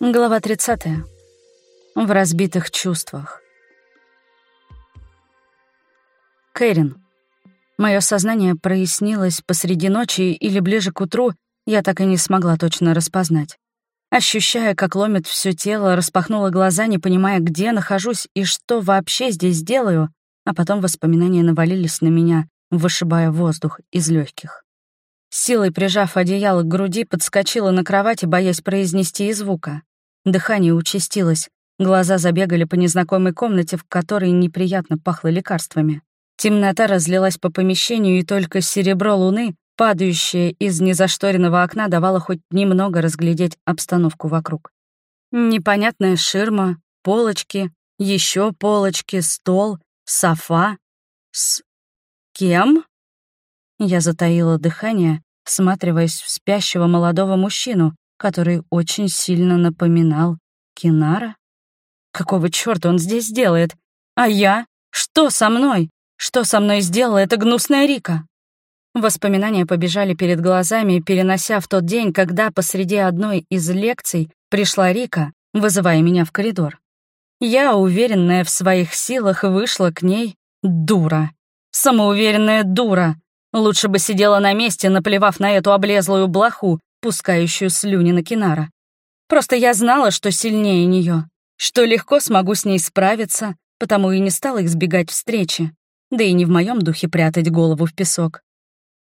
Глава 30. В разбитых чувствах. Кэрин. Мое сознание прояснилось посреди ночи или ближе к утру, я так и не смогла точно распознать. Ощущая, как ломит все тело, распахнула глаза, не понимая, где нахожусь и что вообще здесь делаю, а потом воспоминания навалились на меня, вышибая воздух из легких. Силой прижав одеяло к груди, подскочила на кровати, боясь произнести и звука. Дыхание участилось, глаза забегали по незнакомой комнате, в которой неприятно пахло лекарствами. Темнота разлилась по помещению, и только серебро луны, падающее из незашторенного окна, давало хоть немного разглядеть обстановку вокруг. Непонятная ширма, полочки, еще полочки, стол, софа. С кем? Я затаила дыхание, всматриваясь в спящего молодого мужчину, который очень сильно напоминал Кинара? Какого чёрта он здесь делает? А я? Что со мной? Что со мной сделала эта гнусная Рика? Воспоминания побежали перед глазами, перенося в тот день, когда посреди одной из лекций пришла Рика, вызывая меня в коридор. Я, уверенная в своих силах, вышла к ней дура. Самоуверенная дура. Лучше бы сидела на месте, наплевав на эту облезлую блоху, пускающую слюни на Кинара. Просто я знала, что сильнее нее, что легко смогу с ней справиться, потому и не стала избегать встречи, да и не в моем духе прятать голову в песок.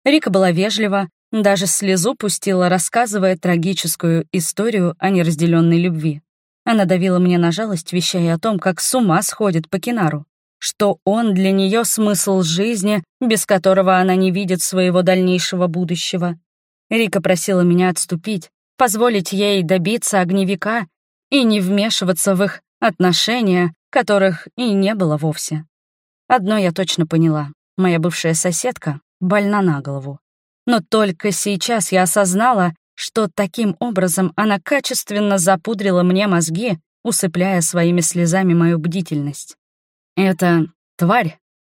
Рика была вежлива, даже слезу пустила, рассказывая трагическую историю о неразделенной любви. Она давила мне на жалость, вещая о том, как с ума сходит по Кинару, что он для нее смысл жизни, без которого она не видит своего дальнейшего будущего, Рика просила меня отступить, позволить ей добиться огневика и не вмешиваться в их отношения, которых и не было вовсе. Одно я точно поняла. Моя бывшая соседка больна на голову. Но только сейчас я осознала, что таким образом она качественно запудрила мне мозги, усыпляя своими слезами мою бдительность. Это тварь.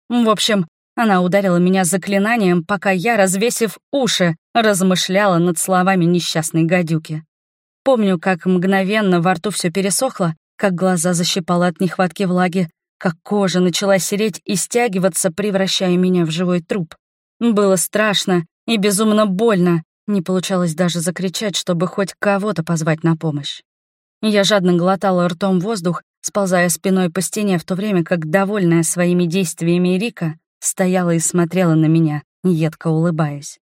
В общем, она ударила меня заклинанием, пока я, развесив уши, размышляла над словами несчастной гадюки. Помню, как мгновенно во рту все пересохло, как глаза защипало от нехватки влаги, как кожа начала сереть и стягиваться, превращая меня в живой труп. Было страшно и безумно больно, не получалось даже закричать, чтобы хоть кого-то позвать на помощь. Я жадно глотала ртом воздух, сползая спиной по стене, в то время как, довольная своими действиями Рика, стояла и смотрела на меня, едко улыбаясь.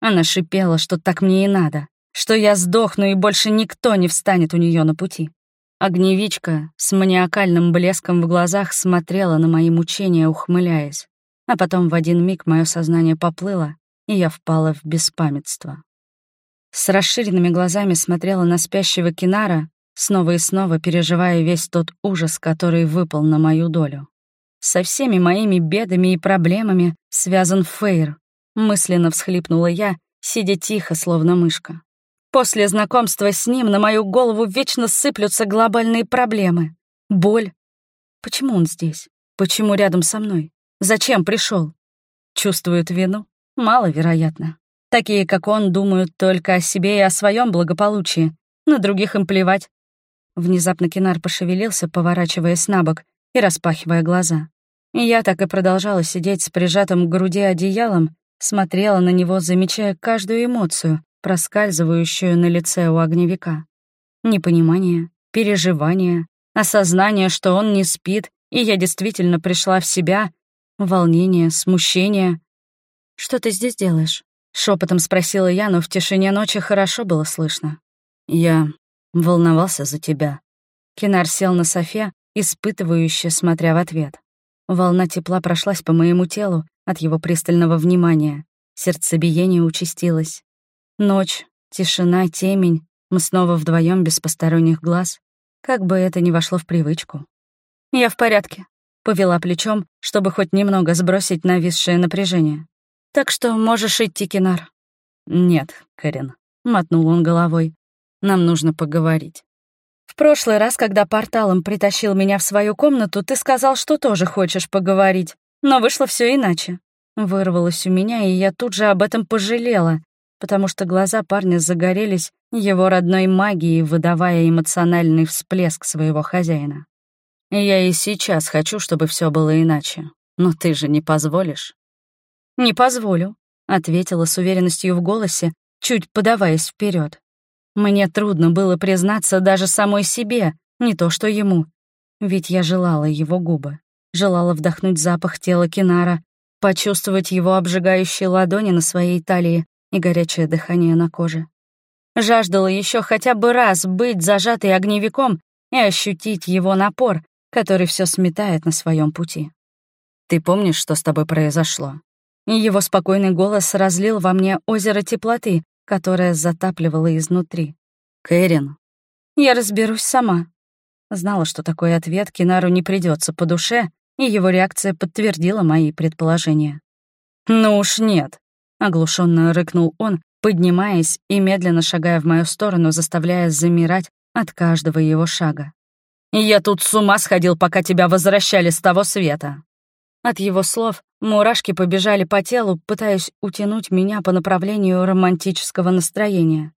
Она шипела, что так мне и надо, что я сдохну и больше никто не встанет у нее на пути. Огневичка с маниакальным блеском в глазах смотрела на мои мучения, ухмыляясь. А потом в один миг мое сознание поплыло, и я впала в беспамятство. С расширенными глазами смотрела на спящего Кинара, снова и снова переживая весь тот ужас, который выпал на мою долю. Со всеми моими бедами и проблемами связан Фейр. Мысленно всхлипнула я, сидя тихо, словно мышка. После знакомства с ним на мою голову вечно сыплются глобальные проблемы. Боль. Почему он здесь? Почему рядом со мной? Зачем пришел? Чувствует вину? Маловероятно. Такие, как он, думают только о себе и о своем благополучии. На других им плевать. Внезапно Кинар пошевелился, поворачиваясь на бок и распахивая глаза. Я так и продолжала сидеть с прижатым к груди одеялом, смотрела на него, замечая каждую эмоцию, проскальзывающую на лице у огневика. Непонимание, переживание, осознание, что он не спит, и я действительно пришла в себя, волнение, смущение. «Что ты здесь делаешь?» — шепотом спросила я, но в тишине ночи хорошо было слышно. «Я волновался за тебя». Кинар сел на софе, испытывающе смотря в ответ. Волна тепла прошлась по моему телу от его пристального внимания. Сердцебиение участилось. Ночь, тишина, темень. Мы снова вдвоем без посторонних глаз. Как бы это ни вошло в привычку. «Я в порядке», — повела плечом, чтобы хоть немного сбросить нависшее напряжение. «Так что можешь идти, Кинар». «Нет, Кэрин», — мотнул он головой. «Нам нужно поговорить». В прошлый раз, когда порталом притащил меня в свою комнату, ты сказал, что тоже хочешь поговорить. Но вышло все иначе. Вырвалось у меня, и я тут же об этом пожалела. потому что глаза парня загорелись его родной магией, выдавая эмоциональный всплеск своего хозяина. «Я и сейчас хочу, чтобы все было иначе, но ты же не позволишь». «Не позволю», — ответила с уверенностью в голосе, чуть подаваясь вперед. Мне трудно было признаться даже самой себе, не то что ему. Ведь я желала его губы, желала вдохнуть запах тела Кинара, почувствовать его обжигающие ладони на своей талии, и горячее дыхание на коже. Жаждала еще хотя бы раз быть зажатой огневиком и ощутить его напор, который все сметает на своем пути. «Ты помнишь, что с тобой произошло?» И его спокойный голос разлил во мне озеро теплоты, которое затапливало изнутри. «Кэрин». «Я разберусь сама». Знала, что такой ответ Кинару не придется по душе, и его реакция подтвердила мои предположения. «Ну уж нет», Оглушенно рыкнул он, поднимаясь и медленно шагая в мою сторону, заставляя замирать от каждого его шага. «Я тут с ума сходил, пока тебя возвращали с того света». От его слов мурашки побежали по телу, пытаясь утянуть меня по направлению романтического настроения.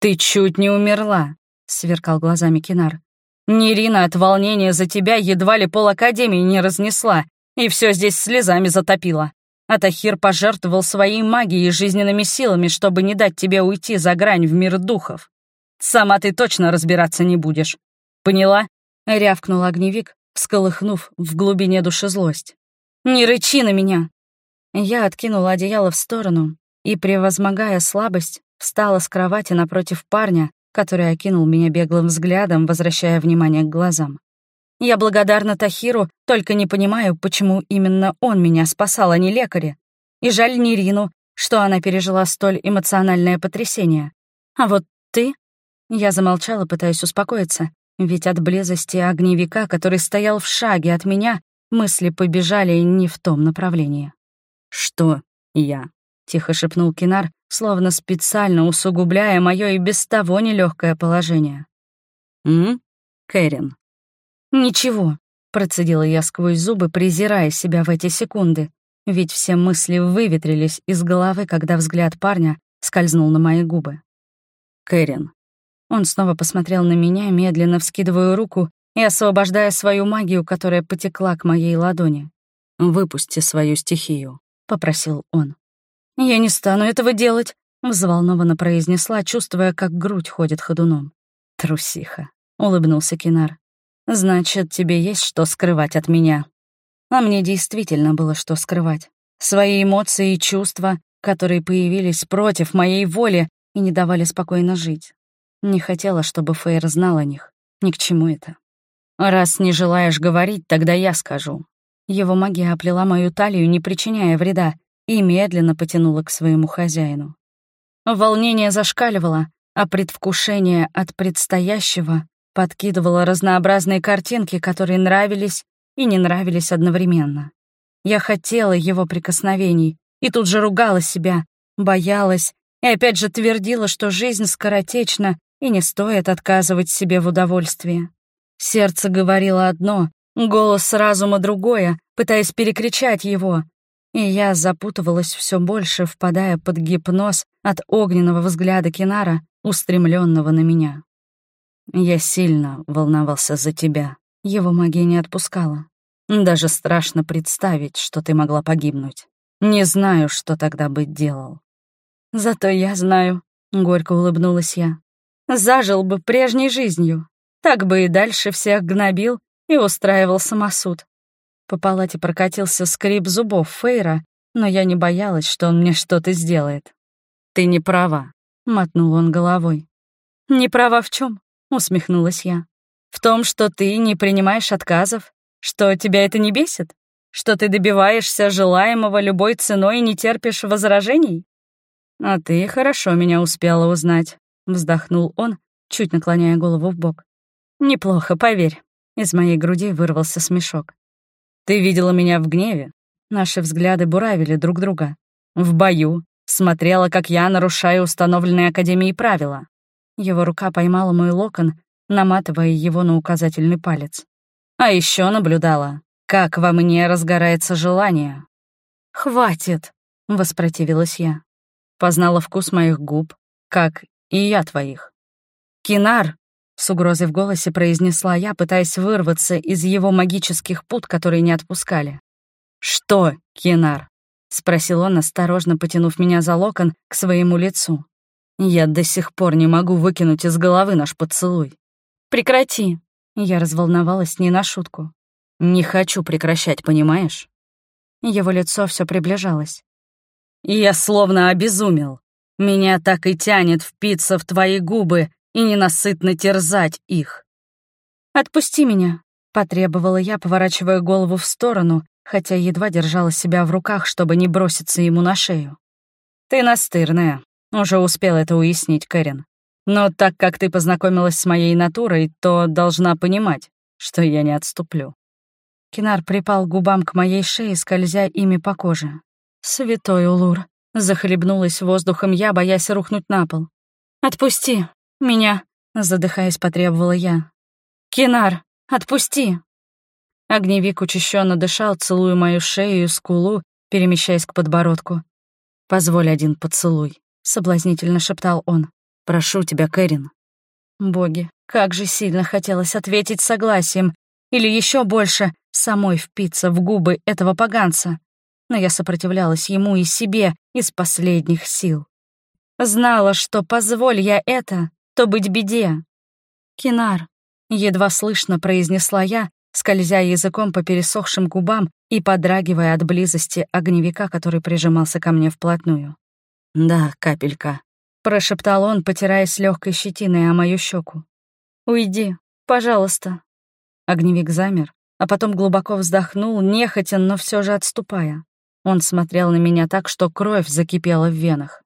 «Ты чуть не умерла», — сверкал глазами Кинар. «Нерина от волнения за тебя едва ли пол Академии не разнесла, и все здесь слезами затопила. Атахир пожертвовал своей магией и жизненными силами, чтобы не дать тебе уйти за грань в мир духов. Сама ты точно разбираться не будешь. Поняла?» — рявкнул огневик, всколыхнув в глубине души злость. «Не рычи на меня!» Я откинула одеяло в сторону и, превозмогая слабость, встала с кровати напротив парня, который окинул меня беглым взглядом, возвращая внимание к глазам. Я благодарна Тахиру, только не понимаю, почему именно он меня спасал, а не лекари. И жаль Нерину, что она пережила столь эмоциональное потрясение. А вот ты... Я замолчала, пытаясь успокоиться, ведь от близости огневика, который стоял в шаге от меня, мысли побежали не в том направлении. «Что я?» — тихо шепнул Кинар, словно специально усугубляя мое и без того нелегкое положение. «М? Кэрин, «Ничего», — процедила я сквозь зубы, презирая себя в эти секунды, ведь все мысли выветрились из головы, когда взгляд парня скользнул на мои губы. «Кэрин». Он снова посмотрел на меня, медленно вскидывая руку и освобождая свою магию, которая потекла к моей ладони. «Выпусти свою стихию», — попросил он. «Я не стану этого делать», — взволнованно произнесла, чувствуя, как грудь ходит ходуном. «Трусиха», — улыбнулся Кинар. Значит, тебе есть что скрывать от меня. А мне действительно было что скрывать. Свои эмоции и чувства, которые появились против моей воли и не давали спокойно жить. Не хотела, чтобы Фейр знал о них. Ни к чему это. Раз не желаешь говорить, тогда я скажу. Его магия оплела мою талию, не причиняя вреда, и медленно потянула к своему хозяину. Волнение зашкаливало, а предвкушение от предстоящего подкидывала разнообразные картинки, которые нравились и не нравились одновременно. Я хотела его прикосновений и тут же ругала себя, боялась и опять же твердила, что жизнь скоротечна и не стоит отказывать себе в удовольствии. Сердце говорило одно, голос разума другое, пытаясь перекричать его, и я запутывалась все больше, впадая под гипноз от огненного взгляда Кинара, устремленного на меня. Я сильно волновался за тебя. Его магия не отпускала. Даже страшно представить, что ты могла погибнуть. Не знаю, что тогда бы делал. Зато я знаю, — горько улыбнулась я. Зажил бы прежней жизнью. Так бы и дальше всех гнобил и устраивал самосуд. По палате прокатился скрип зубов Фейра, но я не боялась, что он мне что-то сделает. «Ты не права», — мотнул он головой. «Не права в чем? — усмехнулась я. «В том, что ты не принимаешь отказов? Что тебя это не бесит? Что ты добиваешься желаемого любой ценой и не терпишь возражений?» «А ты хорошо меня успела узнать», — вздохнул он, чуть наклоняя голову в бок. «Неплохо, поверь». Из моей груди вырвался смешок. «Ты видела меня в гневе?» Наши взгляды буравили друг друга. «В бою. Смотрела, как я нарушаю установленные Академией правила. Его рука поймала мой локон, наматывая его на указательный палец. А еще наблюдала, как во мне разгорается желание. «Хватит!» — воспротивилась я. познала вкус моих губ, как и я твоих. Кинар, с угрозой в голосе произнесла я, пытаясь вырваться из его магических пут, которые не отпускали. «Что, Кинар?» — спросил он, осторожно потянув меня за локон к своему лицу. «Я до сих пор не могу выкинуть из головы наш поцелуй». «Прекрати!» — я разволновалась не на шутку. «Не хочу прекращать, понимаешь?» Его лицо все приближалось. «Я словно обезумел. Меня так и тянет впиться в твои губы и ненасытно терзать их». «Отпусти меня», — потребовала я, поворачивая голову в сторону, хотя едва держала себя в руках, чтобы не броситься ему на шею. «Ты настырная», — уже успел это уяснить Кэрин. «Но так как ты познакомилась с моей натурой, то должна понимать, что я не отступлю». Кинар припал губам к моей шее, скользя ими по коже. «Святой Улур!» — захлебнулась воздухом я, боясь рухнуть на пол. «Отпусти! Меня!» — задыхаясь, потребовала я. «Кинар, отпусти!» Огневик учащенно дышал, целуя мою шею и скулу, перемещаясь к подбородку. «Позволь один поцелуй», — соблазнительно шептал он. «Прошу тебя, Кэрин». Боги, как же сильно хотелось ответить согласием, или еще больше самой впиться в губы этого поганца. Но я сопротивлялась ему и себе из последних сил. Знала, что позволь я это, то быть беде. «Кинар», — едва слышно произнесла я, скользя языком по пересохшим губам и подрагивая от близости огневика, который прижимался ко мне вплотную. «Да, капелька», — прошептал он, потираясь легкой щетиной о мою щеку. «Уйди, пожалуйста». Огневик замер, а потом глубоко вздохнул, нехотя, но все же отступая. Он смотрел на меня так, что кровь закипела в венах.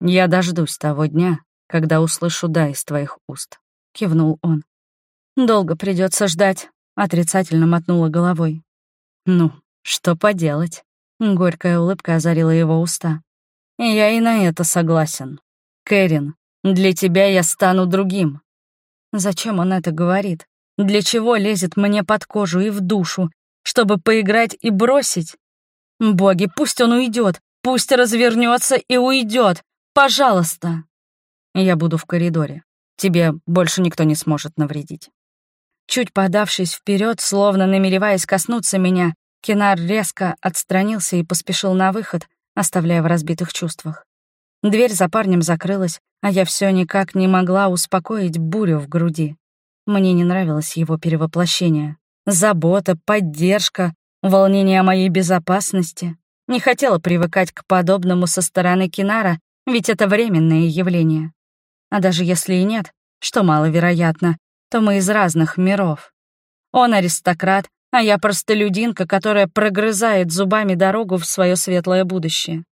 «Я дождусь того дня, когда услышу «да» из твоих уст», — кивнул он. «Долго придется ждать», Отрицательно мотнула головой. «Ну, что поделать?» Горькая улыбка озарила его уста. «Я и на это согласен. Кэрин, для тебя я стану другим». Зачем он это говорит? Для чего лезет мне под кожу и в душу? Чтобы поиграть и бросить? Боги, пусть он уйдет, пусть развернется и уйдет. Пожалуйста. Я буду в коридоре. Тебе больше никто не сможет навредить. Чуть подавшись вперед, словно намереваясь коснуться меня, Кинар резко отстранился и поспешил на выход, оставляя в разбитых чувствах. Дверь за парнем закрылась, а я все никак не могла успокоить бурю в груди. Мне не нравилось его перевоплощение. Забота, поддержка, волнение о моей безопасности. Не хотела привыкать к подобному со стороны Кинара, ведь это временное явление. А даже если и нет, что маловероятно, то мы из разных миров. Он аристократ, а я простолюдинка, которая прогрызает зубами дорогу в свое светлое будущее.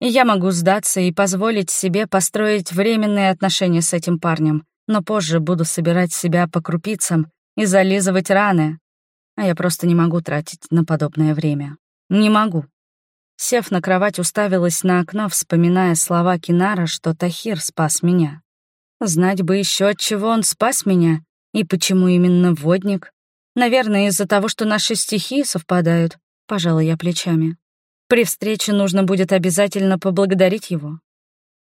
И я могу сдаться и позволить себе построить временные отношения с этим парнем, но позже буду собирать себя по крупицам и зализывать раны. А я просто не могу тратить на подобное время. Не могу. Сев на кровать, уставилась на окно, вспоминая слова Кинара, что Тахир спас меня. Знать бы еще, от чего он спас меня, и почему именно водник? Наверное, из-за того, что наши стихии совпадают, пожала я плечами. При встрече нужно будет обязательно поблагодарить его.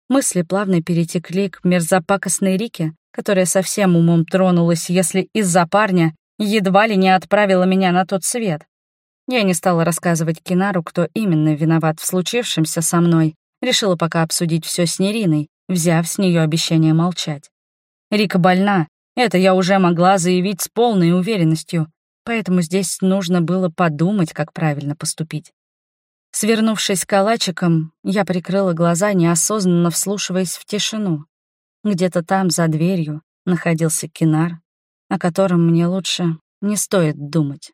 Мысли плавно перетекли к мерзопакостной Рике, которая совсем умом тронулась, если из-за парня едва ли не отправила меня на тот свет. Я не стала рассказывать Кинару, кто именно виноват в случившемся со мной, решила пока обсудить все с Нериной, взяв с нее обещание молчать. Рика больна, это я уже могла заявить с полной уверенностью, поэтому здесь нужно было подумать, как правильно поступить. Свернувшись калачиком, я прикрыла глаза, неосознанно вслушиваясь в тишину. Где-то там, за дверью, находился кинар, о котором мне лучше не стоит думать.